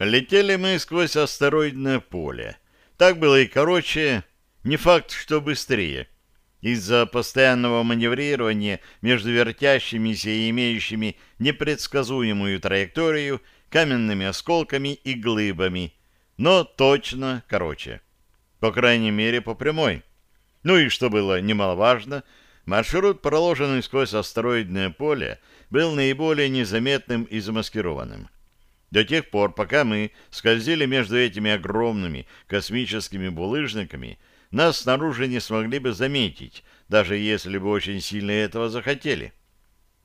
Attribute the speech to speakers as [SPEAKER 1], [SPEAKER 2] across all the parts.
[SPEAKER 1] Летели мы сквозь астероидное поле. Так было и короче, не факт, что быстрее. Из-за постоянного маневрирования между вертящимися и имеющими непредсказуемую траекторию каменными осколками и глыбами, но точно короче. По крайней мере, по прямой. Ну и, что было немаловажно, маршрут, проложенный сквозь астероидное поле, был наиболее незаметным и замаскированным. До тех пор, пока мы скользили между этими огромными космическими булыжниками, нас снаружи не смогли бы заметить, даже если бы очень сильно этого захотели.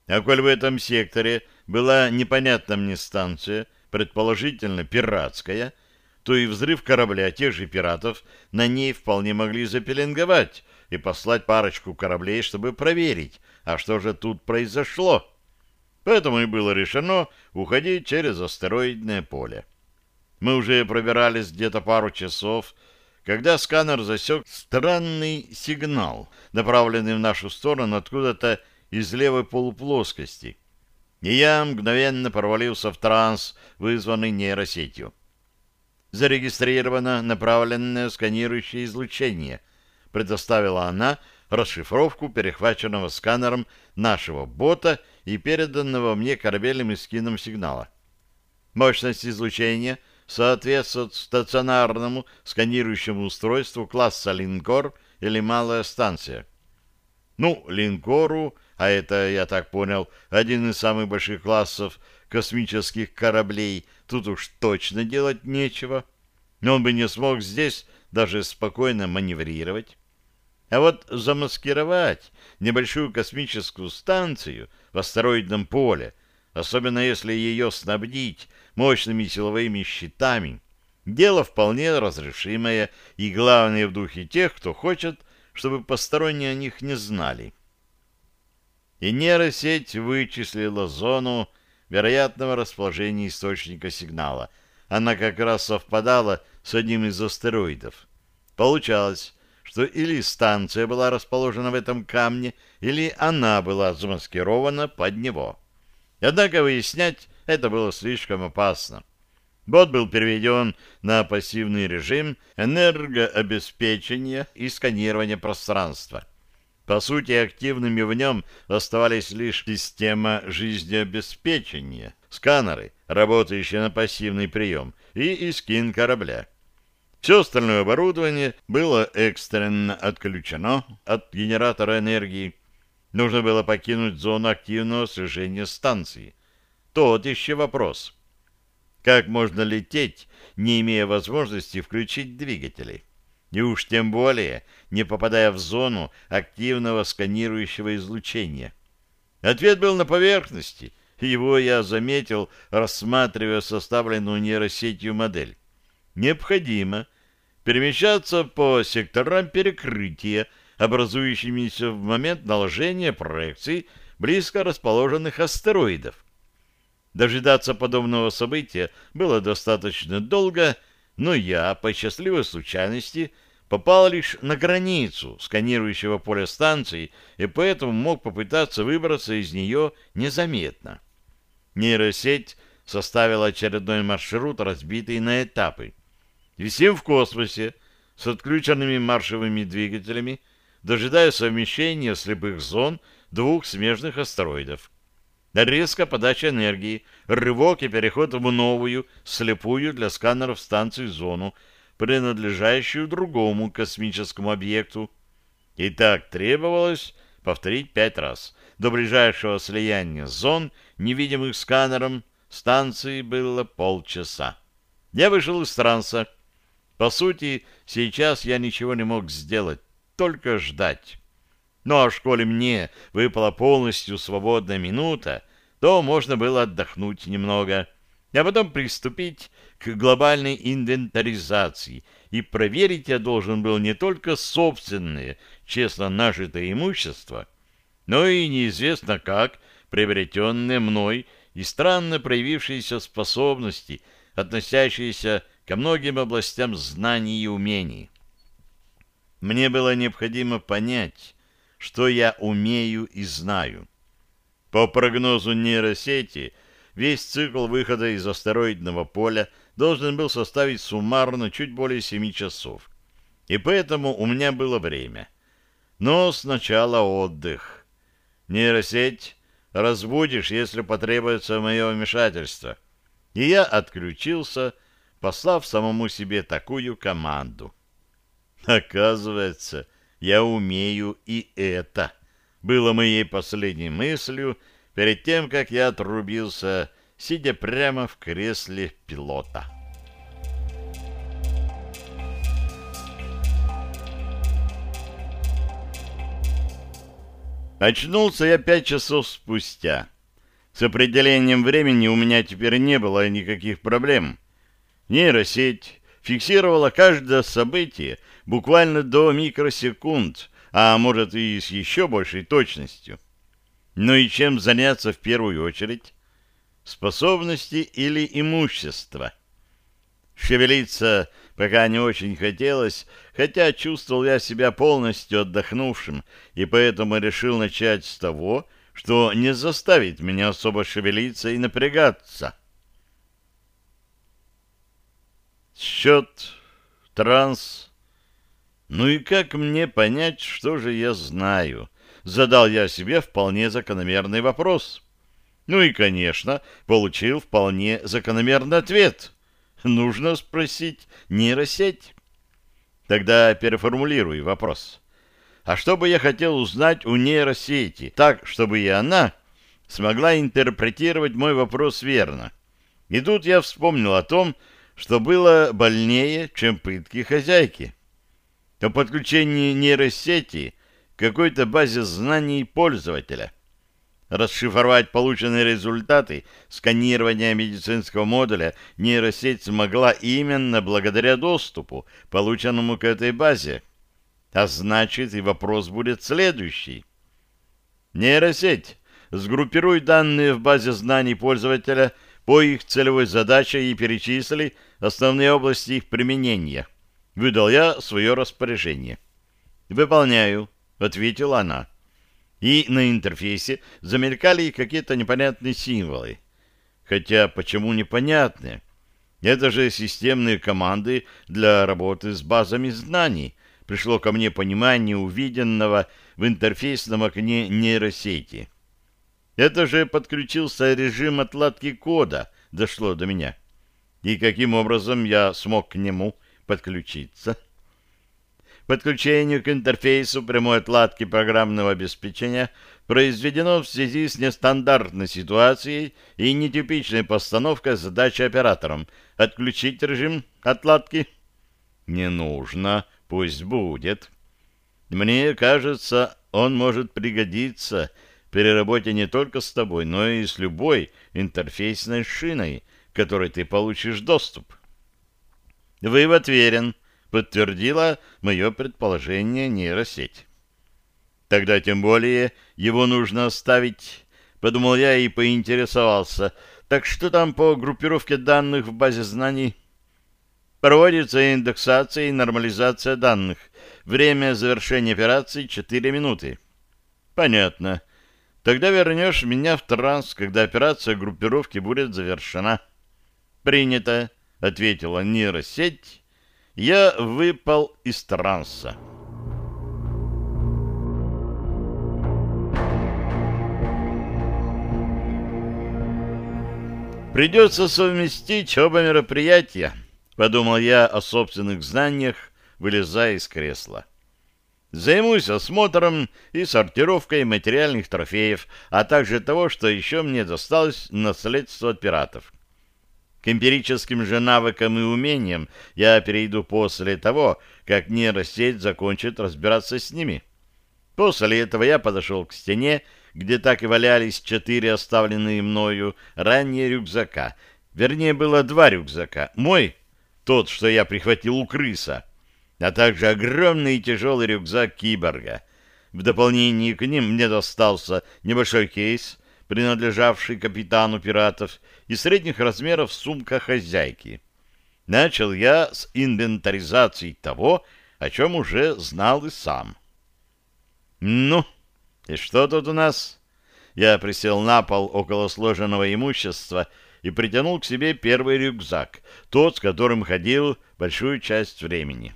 [SPEAKER 1] А коль в этом секторе была непонятна мне станция, предположительно пиратская, то и взрыв корабля тех же пиратов на ней вполне могли запеленговать и послать парочку кораблей, чтобы проверить, а что же тут произошло. Поэтому и было решено уходить через астероидное поле. Мы уже пробирались где-то пару часов, когда сканер засек странный сигнал, направленный в нашу сторону откуда-то из левой полуплоскости. И я мгновенно провалился в транс, вызванный нейросетью. Зарегистрировано направленное сканирующее излучение. Предоставила она расшифровку перехваченного сканером нашего бота и переданного мне корабельным эскином сигнала. Мощность излучения соответствует стационарному сканирующему устройству класса линкор или малая станция. Ну, линкору, а это, я так понял, один из самых больших классов космических кораблей, тут уж точно делать нечего. Но он бы не смог здесь даже спокойно маневрировать. А вот замаскировать небольшую космическую станцию в астероидном поле, особенно если ее снабдить мощными силовыми щитами, дело вполне разрешимое и, главное, в духе тех, кто хочет, чтобы посторонние о них не знали. И нейросеть вычислила зону вероятного расположения источника сигнала. Она как раз совпадала с одним из астероидов. Получалось, что или станция была расположена в этом камне, или она была замаскирована под него. Однако выяснять это было слишком опасно. Бот был переведен на пассивный режим энергообеспечения и сканирования пространства. По сути, активными в нем оставались лишь система жизнеобеспечения, сканеры, работающие на пассивный прием, и искин корабля. Все остальное оборудование было экстренно отключено от генератора энергии. Нужно было покинуть зону активного слежения станции. Тот еще вопрос. Как можно лететь, не имея возможности включить двигатели? И уж тем более, не попадая в зону активного сканирующего излучения. Ответ был на поверхности. Его я заметил, рассматривая составленную нейросетью модель. Необходимо перемещаться по секторам перекрытия, образующимися в момент наложения проекций близко расположенных астероидов. Дожидаться подобного события было достаточно долго, но я, по счастливой случайности, попал лишь на границу сканирующего поля станции и поэтому мог попытаться выбраться из нее незаметно. Нейросеть составила очередной маршрут, разбитый на этапы. Висим в космосе с отключенными маршевыми двигателями, дожидая совмещения слепых зон двух смежных астероидов. Резко подача энергии, рывок и переход в новую, слепую для сканеров станцию зону, принадлежащую другому космическому объекту. И так требовалось повторить пять раз. До ближайшего слияния зон, невидимых сканером, станции было полчаса. Я вышел из транса, по сути, сейчас я ничего не мог сделать, только ждать. Ну а в школе мне выпала полностью свободная минута, то можно было отдохнуть немного, а потом приступить к глобальной инвентаризации, и проверить я должен был не только собственное, честно нажитое имущество, но и неизвестно как приобретенные мной и странно проявившиеся способности, относящиеся к ко многим областям знаний и умений. Мне было необходимо понять, что я умею и знаю. По прогнозу нейросети, весь цикл выхода из астероидного поля должен был составить суммарно чуть более семи часов. И поэтому у меня было время. Но сначала отдых. Нейросеть разбудишь, если потребуется мое вмешательство. И я отключился, послав самому себе такую команду. Оказывается, я умею и это. Было моей последней мыслью перед тем, как я отрубился, сидя прямо в кресле пилота. Очнулся я пять часов спустя. С определением времени у меня теперь не было никаких проблем. Нейросеть фиксировала каждое событие буквально до микросекунд, а может и с еще большей точностью. Ну и чем заняться в первую очередь? Способности или имущество? Шевелиться пока не очень хотелось, хотя чувствовал я себя полностью отдохнувшим, и поэтому решил начать с того, что не заставит меня особо шевелиться и напрягаться. Счет, транс. Ну и как мне понять, что же я знаю? Задал я себе вполне закономерный вопрос. Ну и, конечно, получил вполне закономерный ответ. Нужно спросить нейросеть. Тогда переформулируй вопрос. А что бы я хотел узнать у нейросети, так, чтобы и она смогла интерпретировать мой вопрос верно? И тут я вспомнил о том, что было больнее, чем пытки хозяйки. О подключении нейросети к какой-то базе знаний пользователя. Расшифровать полученные результаты сканирования медицинского модуля нейросеть смогла именно благодаря доступу, полученному к этой базе. А значит, и вопрос будет следующий. Нейросеть, сгруппируй данные в базе знаний пользователя по их целевой задаче и перечисли основные области их применения. Выдал я свое распоряжение. «Выполняю», — ответила она. И на интерфейсе замелькали какие-то непонятные символы. Хотя почему непонятные? Это же системные команды для работы с базами знаний, пришло ко мне понимание увиденного в интерфейсном окне нейросети. Это же подключился режим отладки кода, дошло до меня. И каким образом я смог к нему подключиться? Подключение к интерфейсу прямой отладки программного обеспечения произведено в связи с нестандартной ситуацией и нетипичной постановкой задачи оператором. Отключить режим отладки? Не нужно. Пусть будет. Мне кажется, он может пригодиться при работе не только с тобой, но и с любой интерфейсной шиной, которой ты получишь доступ. Вывод верен, подтвердила мое предположение нейросеть. Тогда тем более его нужно оставить, подумал я и поинтересовался. Так что там по группировке данных в базе знаний? Проводится индексация и нормализация данных. Время завершения операции 4 минуты. Понятно. Тогда вернешь меня в транс, когда операция группировки будет завершена. Принято, ответила нейросеть. Я выпал из транса. Придется совместить оба мероприятия. — подумал я о собственных знаниях, вылезая из кресла. Займусь осмотром и сортировкой материальных трофеев, а также того, что еще мне досталось наследство от пиратов. К эмпирическим же навыкам и умениям я перейду после того, как нейросеть закончит разбираться с ними. После этого я подошел к стене, где так и валялись четыре оставленные мною ранее рюкзака. Вернее, было два рюкзака. Мой тот, что я прихватил у крыса, а также огромный и тяжелый рюкзак киборга. В дополнение к ним мне достался небольшой кейс, принадлежавший капитану пиратов, и средних размеров сумка хозяйки. Начал я с инвентаризации того, о чем уже знал и сам. «Ну, и что тут у нас?» Я присел на пол около сложенного имущества и притянул к себе первый рюкзак, тот, с которым ходил большую часть времени.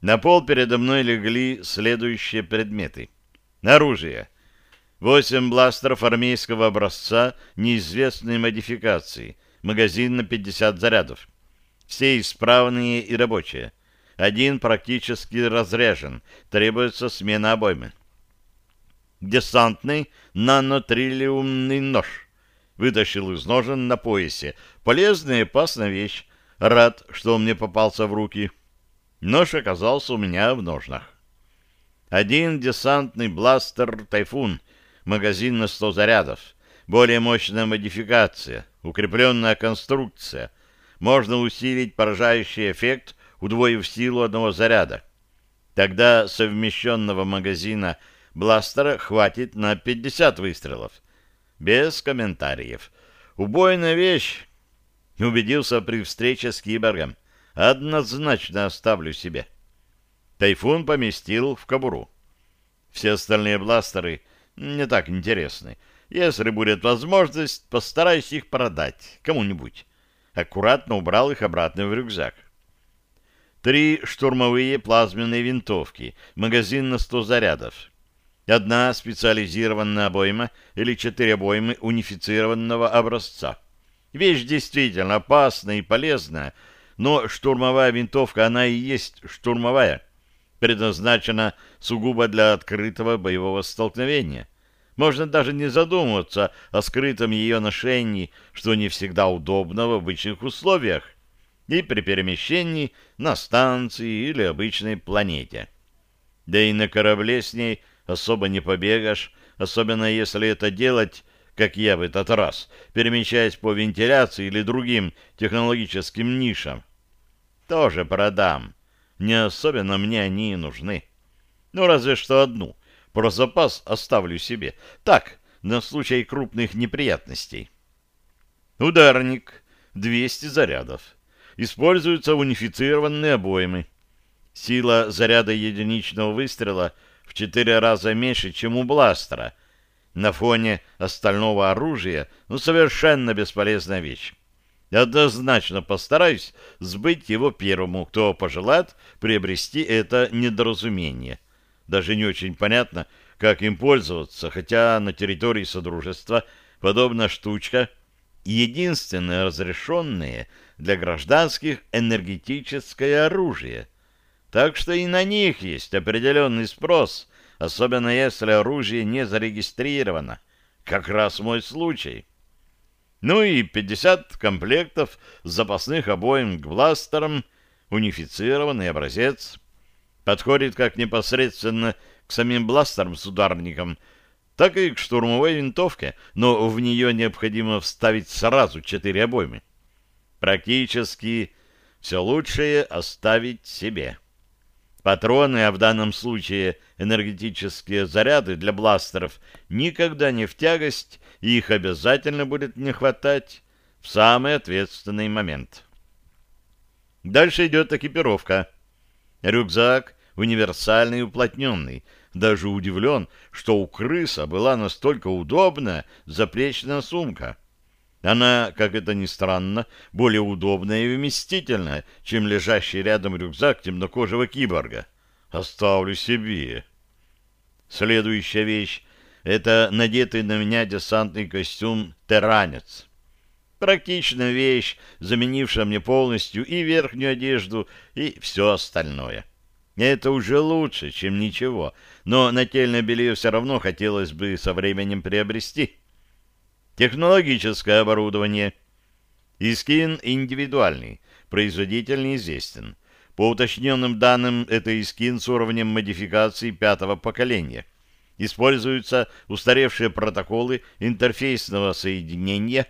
[SPEAKER 1] На пол передо мной легли следующие предметы. Оружие. Восемь бластеров армейского образца неизвестной модификации. Магазин на 50 зарядов. Все исправные и рабочие. Один практически разряжен. Требуется смена обоймы. Десантный нанотриллиумный нож. Вытащил из ножен на поясе. Полезная и опасная вещь. Рад, что он мне попался в руки. Нож оказался у меня в ножнах. Один десантный бластер «Тайфун», магазин на 100 зарядов, более мощная модификация, укрепленная конструкция. Можно усилить поражающий эффект, удвоив силу одного заряда. Тогда совмещенного магазина бластера хватит на 50 выстрелов. Без комментариев. Убойная вещь. Убедился при встрече с киборгом. Однозначно оставлю себе. Тайфун поместил в кобуру. Все остальные бластеры не так интересны. Если будет возможность, постараюсь их продать кому-нибудь. Аккуратно убрал их обратно в рюкзак. Три штурмовые плазменные винтовки, магазин на 100 зарядов. Одна специализированная обойма или четыре обоймы унифицированного образца. Вещь действительно опасная и полезная, но штурмовая винтовка, она и есть штурмовая предназначена сугубо для открытого боевого столкновения. Можно даже не задумываться о скрытом ее ношении, что не всегда удобно в обычных условиях и при перемещении на станции или обычной планете. Да и на корабле с ней особо не побегаешь, особенно если это делать, как я в этот раз, перемещаясь по вентиляции или другим технологическим нишам. Тоже продам. Не особенно мне они и нужны. Ну, разве что одну. Про запас оставлю себе. Так, на случай крупных неприятностей. Ударник. 200 зарядов. Используются унифицированные обоймы. Сила заряда единичного выстрела в 4 раза меньше, чем у бластера. На фоне остального оружия, ну, совершенно бесполезная вещь. Однозначно постараюсь сбыть его первому, кто пожелает приобрести это недоразумение. Даже не очень понятно, как им пользоваться, хотя на территории Содружества подобная штучка единственное разрешенное для гражданских энергетическое оружие. Так что и на них есть определенный спрос, особенно если оружие не зарегистрировано. Как раз мой случай. Ну и 50 комплектов запасных обоим к бластерам, унифицированный образец. Подходит как непосредственно к самим бластерам с ударником, так и к штурмовой винтовке, но в нее необходимо вставить сразу четыре обоймы. Практически все лучшее оставить себе. Патроны, а в данном случае энергетические заряды для бластеров, никогда не в тягость, и их обязательно будет не хватать в самый ответственный момент. Дальше идет экипировка. Рюкзак универсальный и уплотненный. Даже удивлен, что у крыса была настолько удобная заплечная сумка. Она, как это ни странно, более удобная и вместительная, чем лежащий рядом рюкзак темнокожего киборга. Оставлю себе. Следующая вещь — это надетый на меня десантный костюм «Теранец». Практичная вещь, заменившая мне полностью и верхнюю одежду, и все остальное. Это уже лучше, чем ничего, но нательное белье все равно хотелось бы со временем приобрести. Технологическое оборудование. Искин индивидуальный, производитель неизвестен. По уточненным данным, это Искин с уровнем модификации пятого поколения. Используются устаревшие протоколы интерфейсного соединения.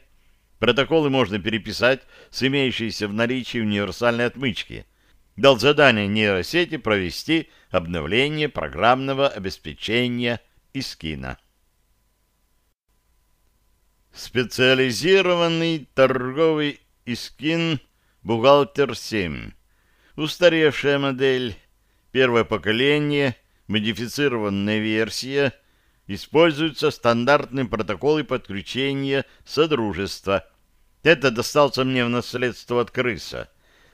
[SPEAKER 1] Протоколы можно переписать с имеющейся в наличии универсальной отмычки. Дал задание нейросети провести обновление программного обеспечения Искина. Специализированный торговый Искин Бухгалтер 7. Устаревшая модель. Первое поколение. Модифицированная версия. Используются стандартные протоколы подключения Содружества. Это достался мне в наследство от крыса.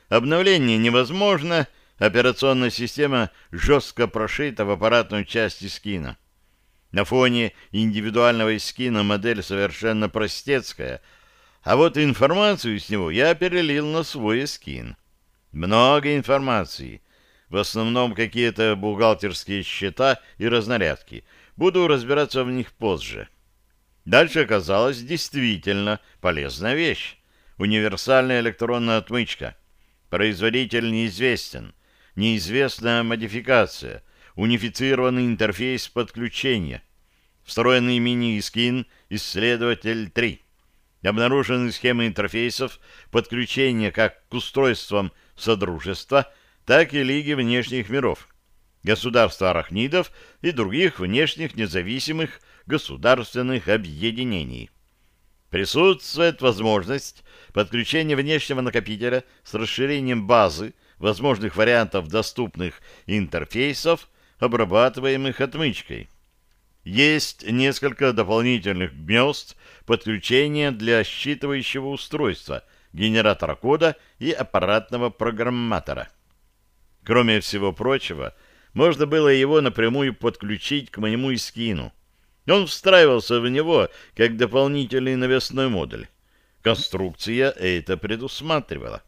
[SPEAKER 1] Обновление невозможно, операционная система жестко прошита в аппаратную часть скина. На фоне индивидуального скина модель совершенно простецкая, а вот информацию с него я перелил на свой скин. Много информации. В основном какие-то бухгалтерские счета и разнарядки. Буду разбираться в них позже. Дальше оказалась действительно полезная вещь. Универсальная электронная отмычка. Производитель неизвестен. Неизвестная модификация. Унифицированный интерфейс подключения. Встроенный мини-скин «Исследователь 3». Обнаружены схемы интерфейсов подключения как к устройствам Содружества, так и Лиги внешних миров, государства арахнидов и других внешних независимых государственных объединений. Присутствует возможность подключения внешнего накопителя с расширением базы возможных вариантов доступных интерфейсов, обрабатываемых отмычкой. Есть несколько дополнительных гнезд подключения для считывающего устройства, генератора кода и аппаратного программатора. Кроме всего прочего, можно было его напрямую подключить к моему искину. Он встраивался в него как дополнительный навесной модуль. Конструкция это предусматривала.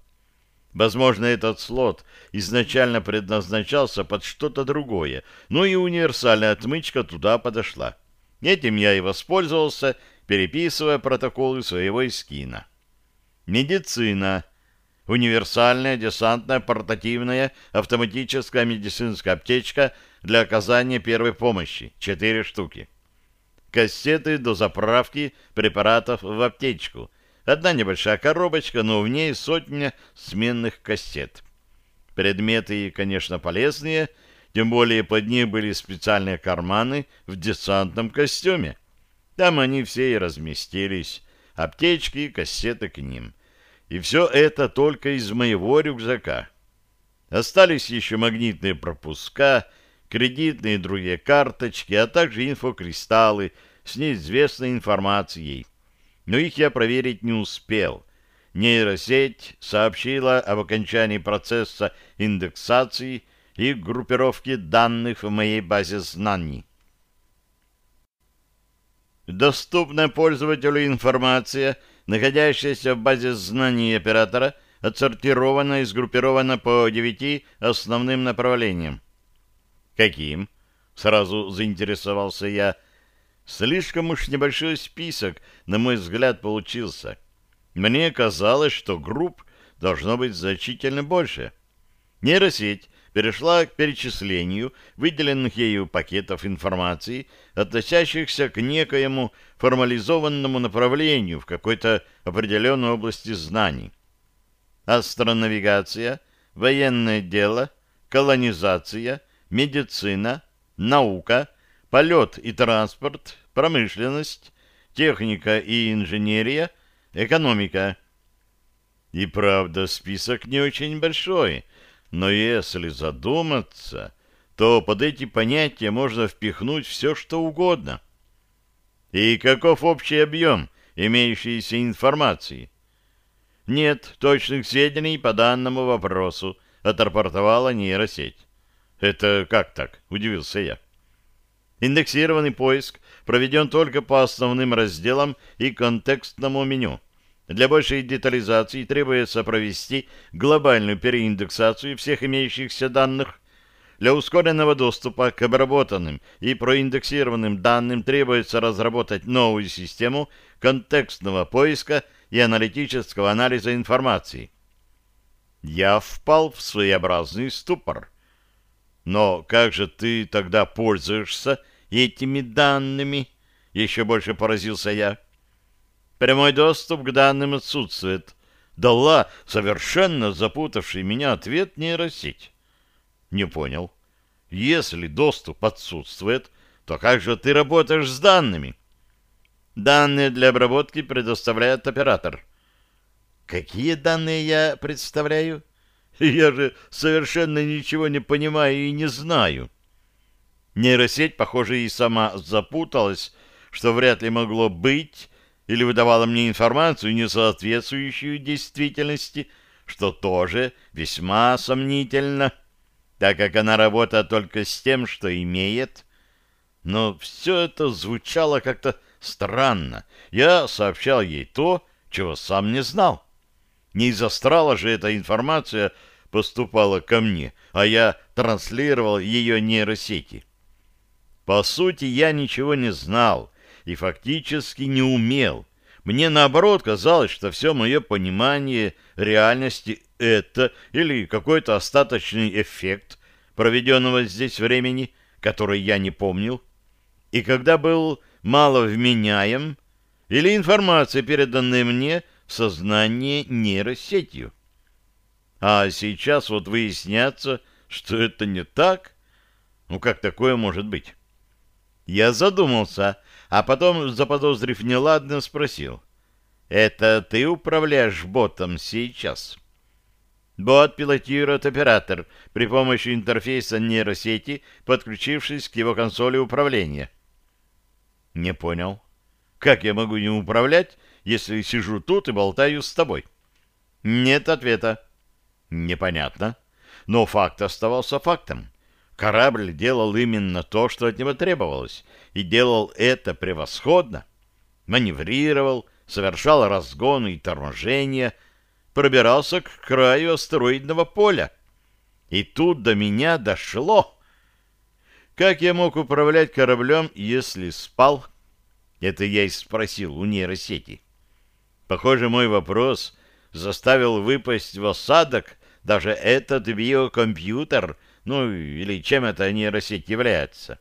[SPEAKER 1] Возможно, этот слот изначально предназначался под что-то другое, но и универсальная отмычка туда подошла. Этим я и воспользовался, переписывая протоколы своего эскина. Медицина. Универсальная десантная портативная автоматическая медицинская аптечка для оказания первой помощи. Четыре штуки. Кассеты до заправки препаратов в аптечку. Одна небольшая коробочка, но в ней сотня сменных кассет. Предметы, конечно, полезные, тем более под них были специальные карманы в десантном костюме. Там они все и разместились, аптечки и кассеты к ним. И все это только из моего рюкзака. Остались еще магнитные пропуска, кредитные и другие карточки, а также инфокристаллы с неизвестной информацией но их я проверить не успел. Нейросеть сообщила об окончании процесса индексации и группировки данных в моей базе знаний. Доступная пользователю информация, находящаяся в базе знаний оператора, отсортирована и сгруппирована по девяти основным направлениям. «Каким?» — сразу заинтересовался я, Слишком уж небольшой список, на мой взгляд, получился. Мне казалось, что групп должно быть значительно больше. Нейросеть перешла к перечислению выделенных ею пакетов информации, относящихся к некоему формализованному направлению в какой-то определенной области знаний. Астронавигация, военное дело, колонизация, медицина, наука, полет и транспорт, промышленность, техника и инженерия, экономика. И правда, список не очень большой, но если задуматься, то под эти понятия можно впихнуть все, что угодно. И каков общий объем имеющейся информации? Нет точных сведений по данному вопросу, отрапортовала нейросеть. Это как так? Удивился я. Индексированный поиск проведен только по основным разделам и контекстному меню. Для большей детализации требуется провести глобальную переиндексацию всех имеющихся данных. Для ускоренного доступа к обработанным и проиндексированным данным требуется разработать новую систему контекстного поиска и аналитического анализа информации. Я впал в своеобразный ступор. Но как же ты тогда пользуешься этими данными? Еще больше поразился я. Прямой доступ к данным отсутствует. Дала совершенно запутавший меня ответ нейросеть. Не понял. Если доступ отсутствует, то как же ты работаешь с данными? Данные для обработки предоставляет оператор. Какие данные я представляю? Я же совершенно ничего не понимаю и не знаю. Нейросеть, похоже, и сама запуталась, что вряд ли могло быть, или выдавала мне информацию, не соответствующую действительности, что тоже весьма сомнительно, так как она работает только с тем, что имеет. Но все это звучало как-то странно. Я сообщал ей то, чего сам не знал. Не из астрала же эта информация поступала ко мне, а я транслировал ее нейросети. По сути, я ничего не знал и фактически не умел. Мне, наоборот, казалось, что все мое понимание реальности — это или какой-то остаточный эффект проведенного здесь времени, который я не помнил. И когда был мало вменяем, или информация, переданная мне в сознание нейросетью. А сейчас вот выясняется, что это не так. Ну, как такое может быть? Я задумался, а потом, заподозрив неладно, спросил. «Это ты управляешь ботом сейчас?» Бот пилотирует оператор при помощи интерфейса нейросети, подключившись к его консоли управления. Не понял. Как я могу им управлять, если сижу тут и болтаю с тобой? Нет ответа. Непонятно. Но факт оставался фактом. Корабль делал именно то, что от него требовалось, и делал это превосходно. Маневрировал, совершал разгоны и торможения, пробирался к краю астероидного поля. И тут до меня дошло. Как я мог управлять кораблем, если спал? Это я и спросил у нейросети. Похоже, мой вопрос заставил выпасть в осадок даже этот биокомпьютер, ну или чем эта нейросеть является.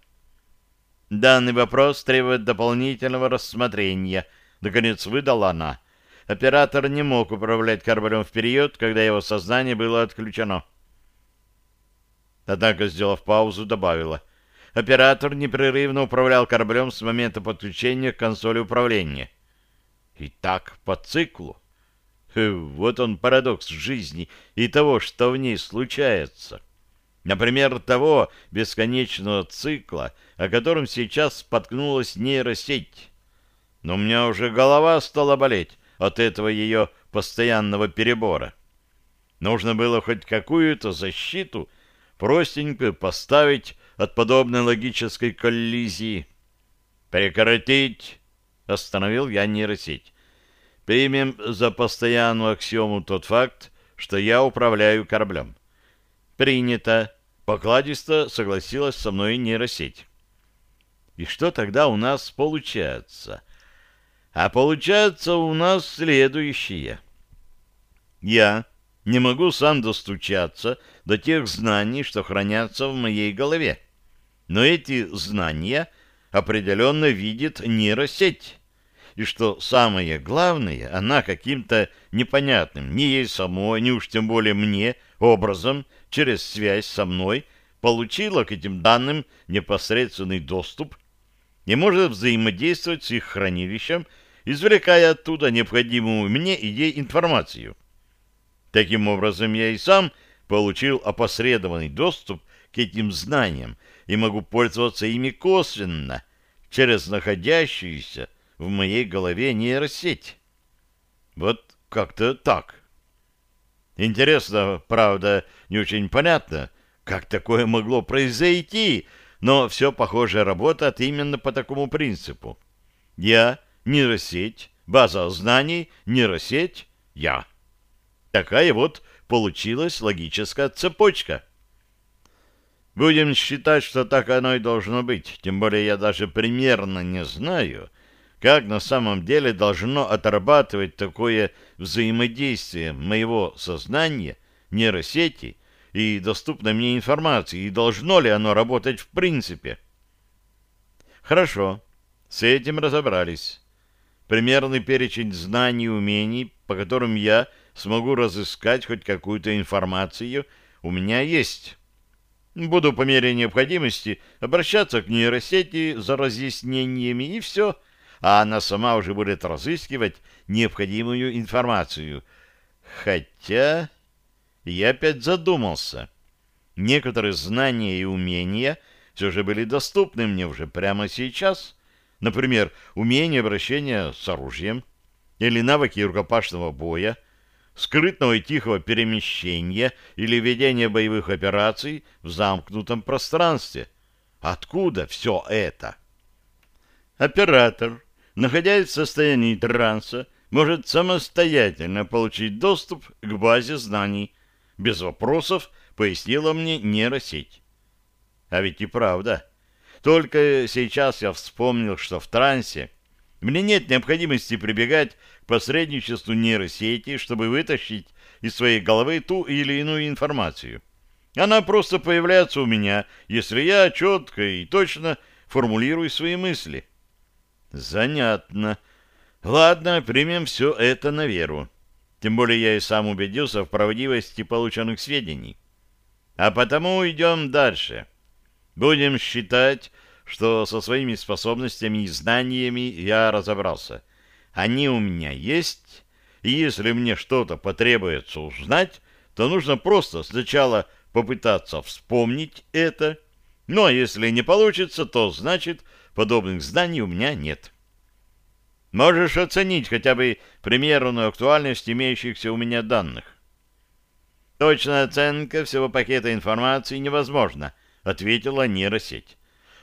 [SPEAKER 1] Данный вопрос требует дополнительного рассмотрения, наконец выдала она. Оператор не мог управлять кораблем в период, когда его сознание было отключено. Однако, сделав паузу, добавила. Оператор непрерывно управлял кораблем с момента подключения к консоли управления. И так по циклу. Вот он парадокс жизни и того, что в ней случается. Например, того бесконечного цикла, о котором сейчас споткнулась нейросеть. Но у меня уже голова стала болеть от этого ее постоянного перебора. Нужно было хоть какую-то защиту простенько поставить от подобной логической коллизии. «Прекратить!» — остановил я нейросеть. Примем за постоянную аксиому тот факт, что я управляю кораблем. Принято. Покладисто согласилась со мной нейросеть. И что тогда у нас получается? А получается у нас следующее. Я не могу сам достучаться до тех знаний, что хранятся в моей голове. Но эти знания определенно видит нейросеть и что самое главное, она каким-то непонятным, ни ей самой, ни уж тем более мне, образом, через связь со мной, получила к этим данным непосредственный доступ и может взаимодействовать с их хранилищем, извлекая оттуда необходимую мне и ей информацию. Таким образом, я и сам получил опосредованный доступ к этим знаниям и могу пользоваться ими косвенно, через находящиеся в моей голове нейросеть. Вот как-то так. Интересно, правда, не очень понятно, как такое могло произойти, но все, похоже, работает именно по такому принципу. Я — нейросеть, база знаний, нейросеть — я. Такая вот получилась логическая цепочка. Будем считать, что так оно и должно быть, тем более я даже примерно не знаю — как на самом деле должно отрабатывать такое взаимодействие моего сознания, нейросети и доступной мне информации, и должно ли оно работать в принципе. Хорошо, с этим разобрались. Примерный перечень знаний и умений, по которым я смогу разыскать хоть какую-то информацию, у меня есть. Буду по мере необходимости обращаться к нейросети за разъяснениями, и все — а она сама уже будет разыскивать необходимую информацию. Хотя я опять задумался. Некоторые знания и умения все же были доступны мне уже прямо сейчас, Например, умение обращения с оружием или навыки рукопашного боя, скрытного и тихого перемещения или ведения боевых операций в замкнутом пространстве. Откуда все это? Оператор, находясь в состоянии транса, может самостоятельно получить доступ к базе знаний. Без вопросов пояснила мне нейросеть. А ведь и правда. Только сейчас я вспомнил, что в трансе мне нет необходимости прибегать к посредничеству нейросети, чтобы вытащить из своей головы ту или иную информацию. Она просто появляется у меня, если я четко и точно формулирую свои мысли. Занятно. Ладно, примем все это на веру. Тем более я и сам убедился в правдивости полученных сведений. А потому идем дальше. Будем считать, что со своими способностями и знаниями я разобрался. Они у меня есть, и если мне что-то потребуется узнать, то нужно просто сначала попытаться вспомнить это, ну а если не получится, то значит подобных знаний у меня нет. Можешь оценить хотя бы примерную актуальность имеющихся у меня данных. Точная оценка всего пакета информации невозможна, ответила нейросеть.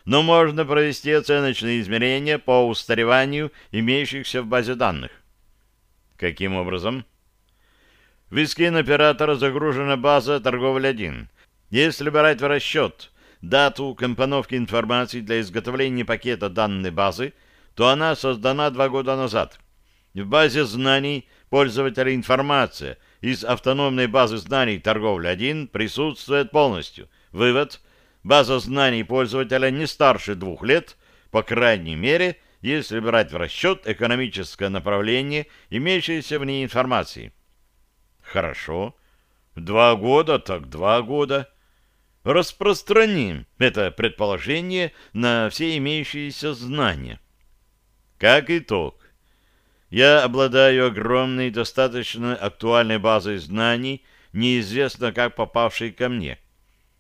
[SPEAKER 1] Но можно провести оценочные измерения по устареванию имеющихся в базе данных. Каким образом? В искин оператора загружена база торговля-1. Если брать в расчет дату компоновки информации для изготовления пакета данной базы, то она создана два года назад. В базе знаний пользователя информация из автономной базы знаний торговля-1 присутствует полностью. Вывод – база знаний пользователя не старше двух лет, по крайней мере, если брать в расчет экономическое направление имеющейся в ней информации. Хорошо. Два года, так два года. Распространим это предположение на все имеющиеся знания. Как итог, я обладаю огромной, достаточно актуальной базой знаний, неизвестно как попавшей ко мне,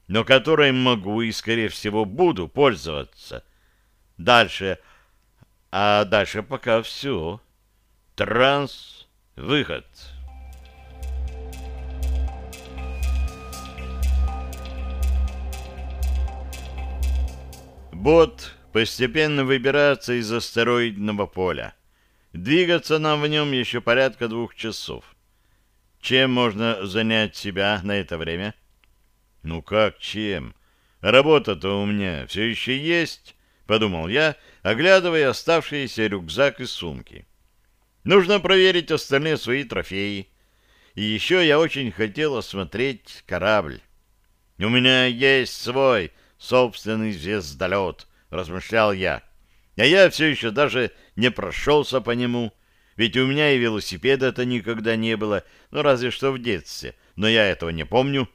[SPEAKER 1] но которой могу и, скорее всего, буду пользоваться. Дальше, а дальше пока все. Транс, выход. Бот постепенно выбираться из астероидного поля. Двигаться нам в нем еще порядка двух часов. Чем можно занять себя на это время? Ну как чем? Работа-то у меня все еще есть, подумал я, оглядывая оставшийся рюкзак и сумки. Нужно проверить остальные свои трофеи. И еще я очень хотел осмотреть корабль. У меня есть свой собственный звездолет, размышлял я. А я все еще даже не прошелся по нему, ведь у меня и велосипеда-то никогда не было, ну разве что в детстве, но я этого не помню.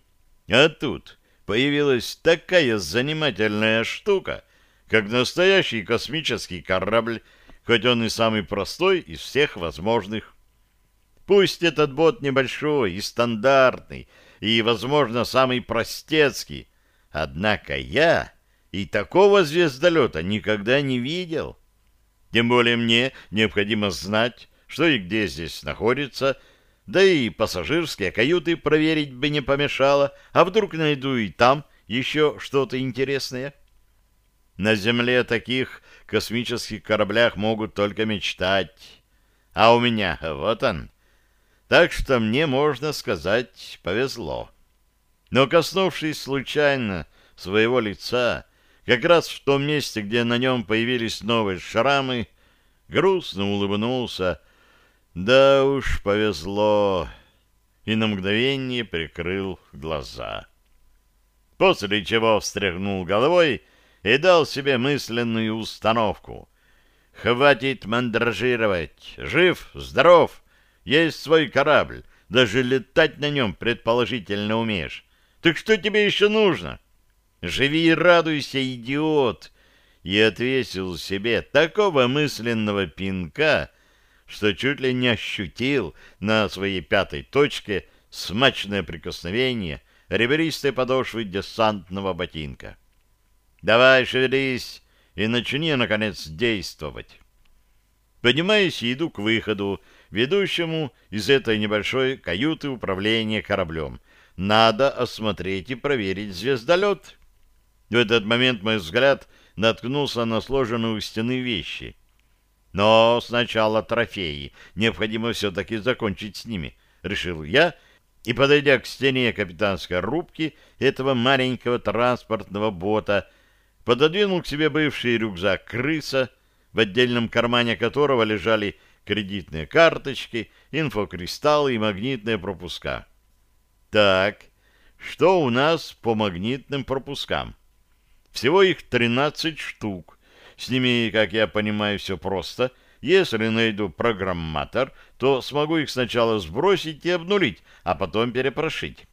[SPEAKER 1] А тут появилась такая занимательная штука, как настоящий космический корабль, хоть он и самый простой из всех возможных. Пусть этот бот небольшой и стандартный, и, возможно, самый простецкий, однако я и такого звездолета никогда не видел. Тем более мне необходимо знать, что и где здесь находится, да и пассажирские каюты проверить бы не помешало, а вдруг найду и там еще что-то интересное. На Земле таких космических кораблях могут только мечтать. А у меня вот он. Так что мне, можно сказать, повезло. Но коснувшись случайно своего лица, как раз в том месте, где на нем появились новые шрамы, грустно улыбнулся. Да уж, повезло. И на мгновение прикрыл глаза. После чего встряхнул головой и дал себе мысленную установку. Хватит мандражировать. Жив, здоров, есть свой корабль. Даже летать на нем предположительно умеешь. Так что тебе еще нужно? — Живи и радуйся, идиот!» И отвесил себе такого мысленного пинка, что чуть ли не ощутил на своей пятой точке смачное прикосновение ребристой подошвы десантного ботинка. «Давай, шевелись, и начни, наконец, действовать. Поднимаюсь и иду к выходу, ведущему из этой небольшой каюты управления кораблем. Надо осмотреть и проверить звездолет. В этот момент мой взгляд наткнулся на сложенные у стены вещи. Но сначала трофеи. Необходимо все-таки закончить с ними, решил я, и, подойдя к стене капитанской рубки этого маленького транспортного бота, пододвинул к себе бывший рюкзак крыса, в отдельном кармане которого лежали кредитные карточки, инфокристаллы и магнитные пропуска. Так, что у нас по магнитным пропускам? Всего их 13 штук. С ними, как я понимаю, все просто. Если найду программатор, то смогу их сначала сбросить и обнулить, а потом перепрошить.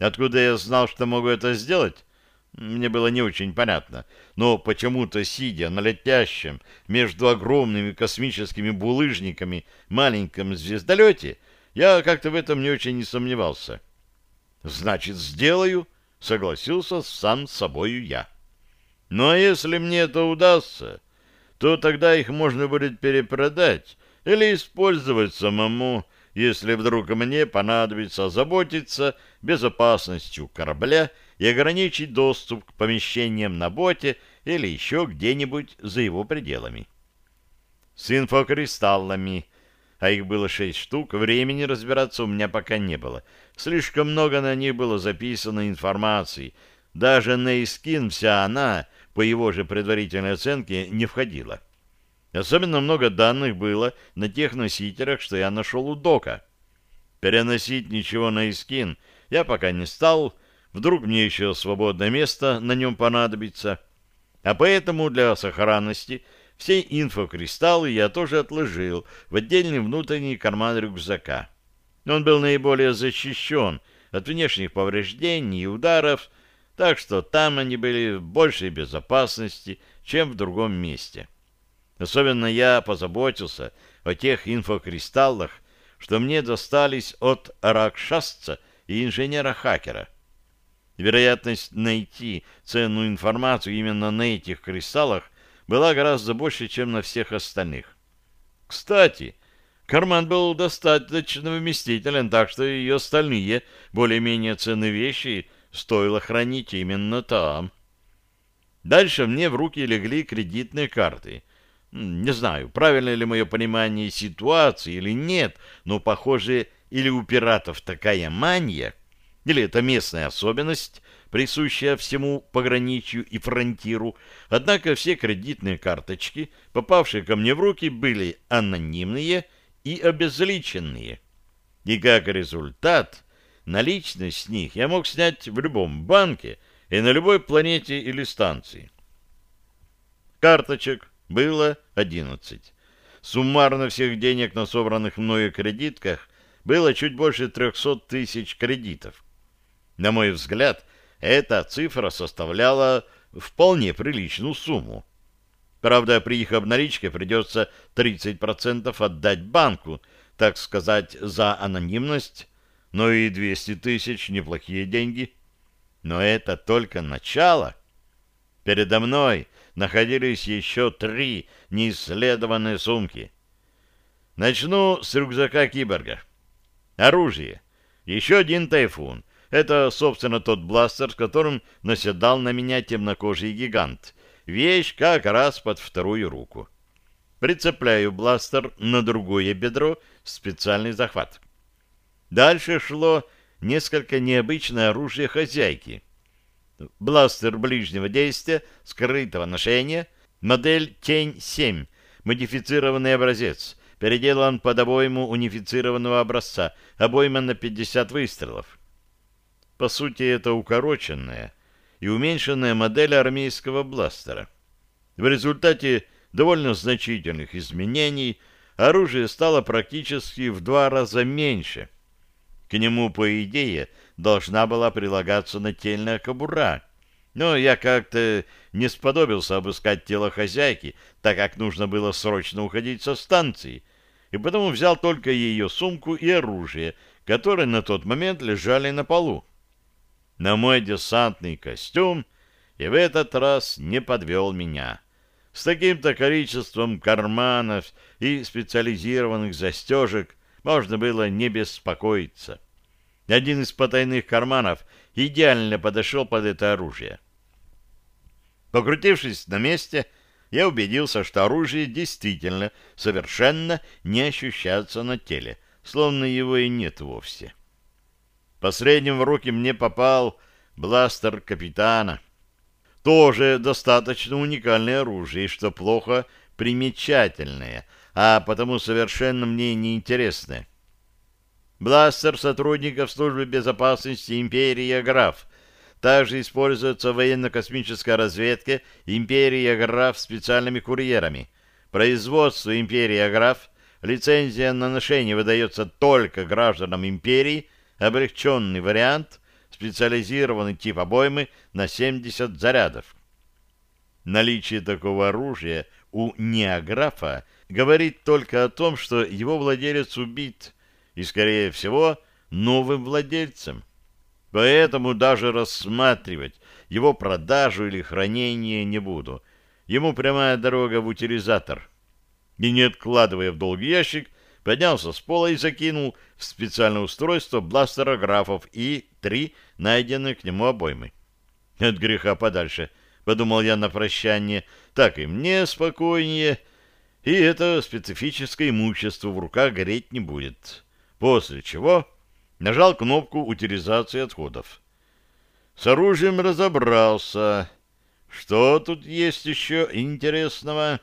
[SPEAKER 1] Откуда я знал, что могу это сделать? Мне было не очень понятно, но почему-то, сидя на летящем между огромными космическими булыжниками маленьком звездолете, я как-то в этом не очень не сомневался. «Значит, сделаю», — согласился сам собою я. «Ну а если мне это удастся, то тогда их можно будет перепродать или использовать самому, если вдруг мне понадобится заботиться безопасностью корабля и ограничить доступ к помещениям на боте или еще где-нибудь за его пределами. С инфокристаллами, а их было шесть штук, времени разбираться у меня пока не было. Слишком много на них было записано информации. Даже на Искин вся она, по его же предварительной оценке, не входила. Особенно много данных было на тех носителях, что я нашел у Дока. Переносить ничего на Искин я пока не стал, Вдруг мне еще свободное место на нем понадобится. А поэтому для сохранности все инфокристаллы я тоже отложил в отдельный внутренний карман рюкзака. Он был наиболее защищен от внешних повреждений и ударов, так что там они были в большей безопасности, чем в другом месте. Особенно я позаботился о тех инфокристаллах, что мне достались от Ракшасца и инженера-хакера. Вероятность найти ценную информацию именно на этих кристаллах была гораздо больше, чем на всех остальных. Кстати, карман был достаточно вместителен, так что и остальные, более-менее ценные вещи стоило хранить именно там. Дальше мне в руки легли кредитные карты. Не знаю, правильно ли мое понимание ситуации или нет, но, похоже, или у пиратов такая мания, или это местная особенность, присущая всему пограничью и фронтиру, однако все кредитные карточки, попавшие ко мне в руки, были анонимные и обезличенные. И как результат, наличность с них я мог снять в любом банке и на любой планете или станции. Карточек было 11. Суммарно всех денег на собранных мною кредитках было чуть больше 300 тысяч кредитов. На мой взгляд, эта цифра составляла вполне приличную сумму. Правда, при их обналичке придется 30% отдать банку, так сказать, за анонимность, но и 200 тысяч – неплохие деньги. Но это только начало. Передо мной находились еще три неисследованные сумки. Начну с рюкзака киборга. Оружие. Еще один тайфун, это, собственно, тот бластер, с которым наседал на меня темнокожий гигант. Вещь как раз под вторую руку. Прицепляю бластер на другое бедро, специальный захват. Дальше шло несколько необычное оружие хозяйки. Бластер ближнего действия, скрытого ношения, модель Тень-7, модифицированный образец, переделан под обойму унифицированного образца, обойма на 50 выстрелов. По сути, это укороченная и уменьшенная модель армейского бластера. В результате довольно значительных изменений оружие стало практически в два раза меньше. К нему, по идее, должна была прилагаться нательная кобура. Но я как-то не сподобился обыскать тело хозяйки, так как нужно было срочно уходить со станции, и потому взял только ее сумку и оружие, которые на тот момент лежали на полу на мой десантный костюм и в этот раз не подвел меня. С таким-то количеством карманов и специализированных застежек можно было не беспокоиться. Один из потайных карманов идеально подошел под это оружие. Покрутившись на месте, я убедился, что оружие действительно совершенно не ощущается на теле, словно его и нет вовсе. Последним в руки мне попал бластер капитана. Тоже достаточно уникальное оружие, что плохо примечательное, а потому совершенно мне неинтересное. Бластер сотрудников службы безопасности империи Граф также используется в военно-космической разведке империи Граф специальными курьерами. Производство империи Граф лицензия на ношение выдается только гражданам империи, облегченный вариант, специализированный тип обоймы на 70 зарядов. Наличие такого оружия у неографа говорит только о том, что его владелец убит, и, скорее всего, новым владельцем. Поэтому даже рассматривать его продажу или хранение не буду. Ему прямая дорога в утилизатор. И не откладывая в долгий ящик, поднялся с пола и закинул в специальное устройство бластера графов и три найденные к нему обоймы. От греха подальше, подумал я на прощание, так и мне спокойнее, и это специфическое имущество в руках гореть не будет. После чего нажал кнопку утилизации отходов. С оружием разобрался. Что тут есть еще интересного?